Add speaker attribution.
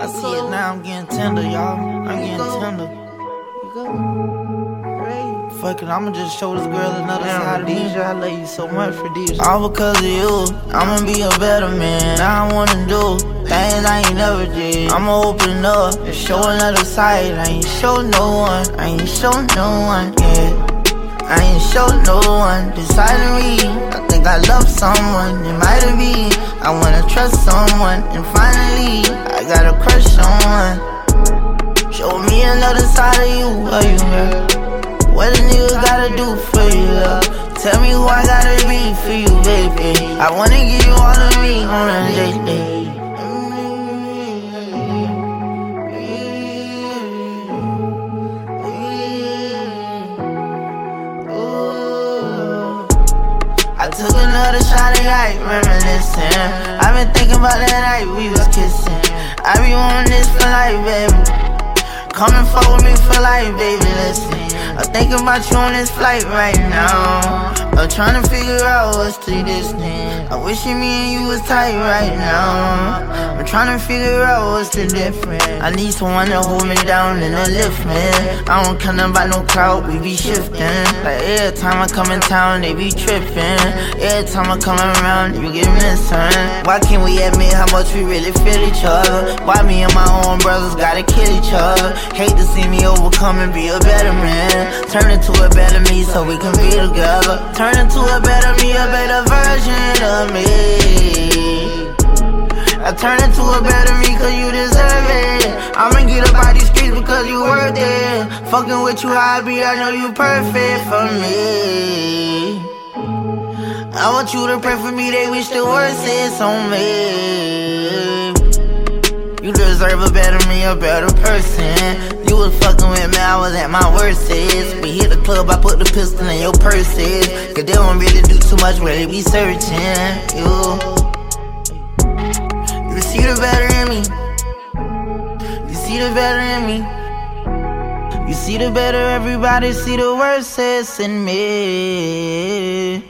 Speaker 1: I see it now, I'm getting tender, y'all. I'm getting tender. You go. Fuck it, I'ma just show this girl another side of. I love you so mm. much for Deja. All because of you, I'ma be a better man. Now I wanna do things I ain't never did. I'ma open up and show another side. I ain't show no one, I ain't show no one, yeah. I ain't show no one deciding me. I think I love someone, it might been. I wanna trust someone, and finally, I got a crush on one. Show me another side of you, are you girl? What a nigga gotta do for you, love? Tell me who I gotta be for you, baby. I wanna give you all of me on a date. I took another shot at night, reminiscing. i been thinking about that night we was kissing. I be wanting this for life, baby. Come and fuck with me for life, baby, listen. I'm thinking about you on this flight right now. I'm trying to figure out what's to this thing. I wish me and you was tight right now. Trying to figure out what's the difference. I need someone to hold me down and to lift me. I don't care about no crowd, we be shifting. Like every time I come in town, they be tripping. Every time I come around, you get missing. Why can't we admit how much we really feel each other? Why me and my own brothers gotta kill each other? Hate to see me overcome and be a better man. Turn into a better me so we can be together. Turn into a better me, a better version of me. Turn into a better me cause you deserve it. I'ma get up out these streets because you worth it. Fucking with you I be, I know you perfect for me. I want you to pray for me, they wish the worst is on me. You deserve a better me, a better person. You was fucking with me, I was at my worstest. We hit the club, I put the pistol in your purses. Cause they don't really do too much, when they be searching. You. You see the better in me. You see the better in me. You see the better, everybody see the worst in me.